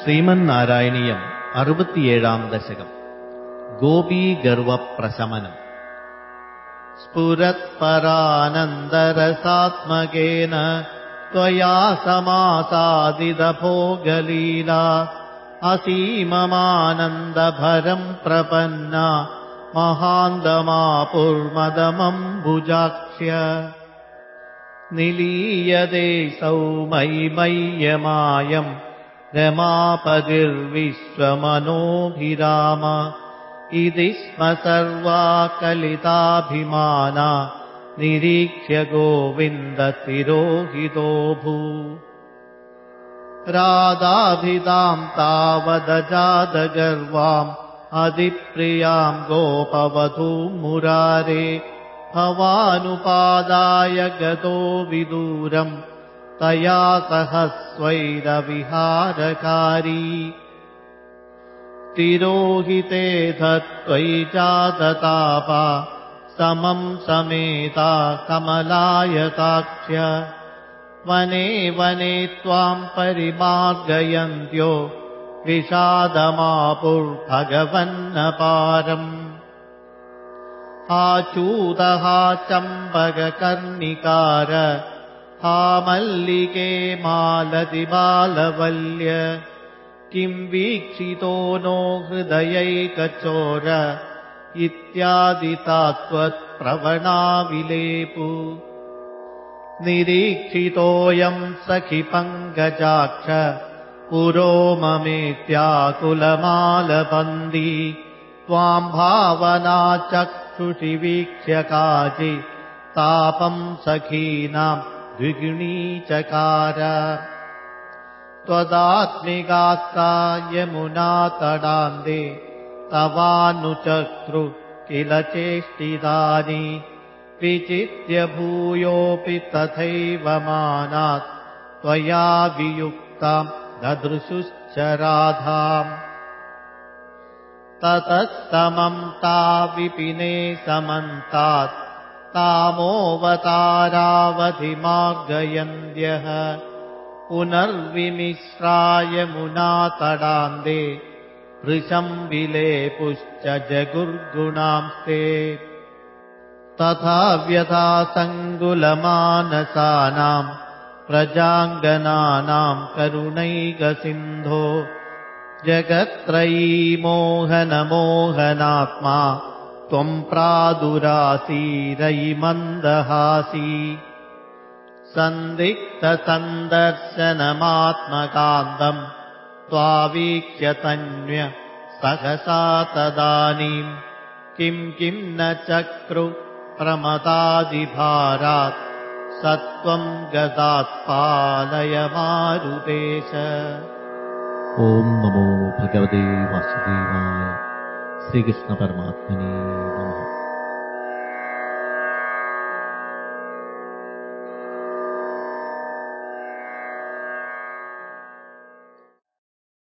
ശ്രീമന്നാരായണീയം അറുപത്തിയേഴാം ദശകം ഗോപീഗർവപ്രശമനം स्फुरत्परानन्दरसात्मकेन त्वया समासादिदभोगलीला असीममानन्दभरम् प्रपन्ना महान्दमापुर्मदमम्बुजाक्ष्य निलीयते सौमयिमय्यमायम् रमापतिर्विश्वमनोभिराम इति स्म सर्वा कलिताभिमाना निरीक्ष्य गोविन्दतिरोहितोऽभू राधाभिताम् तावदजादगर्वाम् अधिप्रियाम् गोपवधूमुरारे भवानुपादाय गतो विदूरम् तया सह स्वैरविहारकारी। तिरोहिते धत्वयि चादतापा समम् समेता कमलायताक्ष्य वने वने त्वाम् परिमार्गयन्त्यो विषादमापुर्भगवन्नपारम्। आचूदः चम्बकर्णिकार मल्लिके मालतिबालवल्य किम् वीक्षितो नो हृदयैकचोर इत्यादितात्वत्प्रवणाविलेपु निरीक्षितोऽयम् सखि पङ्कजाक्ष पुरो ममेत्याकुलमालबन्दी त्वाम् भावना चक्षुषि वीक्ष्य काचि तापम् सखीनाम् द्विगुणीचकार। त्वदात्मिकास्ता यमुना तडान्दे तवानुचक्रु किल चेष्टितानि विचित्य भूयोऽपि तथैव मानात् त्वया वियुक्ताम् ददृशुश्च राधाम्। ततस्तमम् ता विपिने समन्तात् तामोऽवतारावधिमार्गयन्त्यः पुनर्विमिश्राय मुनातडान्दे वृशम्बिलेपुश्च जगुर्गुणांस्ते। तथा व्यथा सङ्गुलमानसानाम् प्रजाङ्गनानाम् करुणैकसिन्धो जगत्त्रयी मोहनमोहनात्मा त्वम् प्रादुरासीरयि मन्दहासी। सन्दिग्धसन्दर्शनमात्मकान्तम् त्वावीक्ष्यतन्य सहसा तदानीम् किम् किम् न चक्रु प्रमदादिभारात् सत्त्वम् गदात्पालय मारुदेश। ॐ नमो भगवते वासुदेवाय श्रीकृष्णपरमात्मने नमः